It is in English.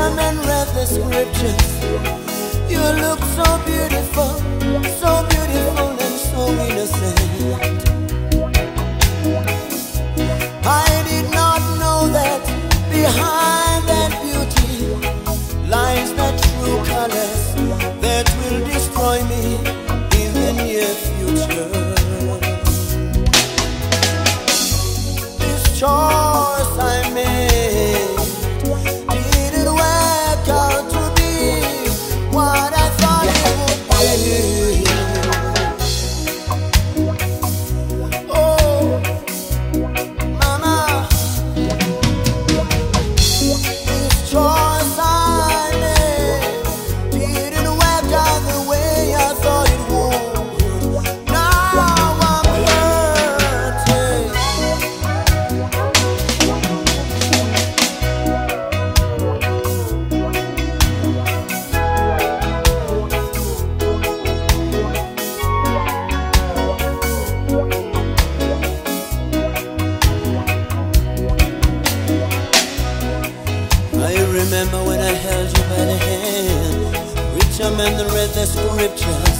and read the scriptures. You look so beautiful. The. Richer man read the scriptures.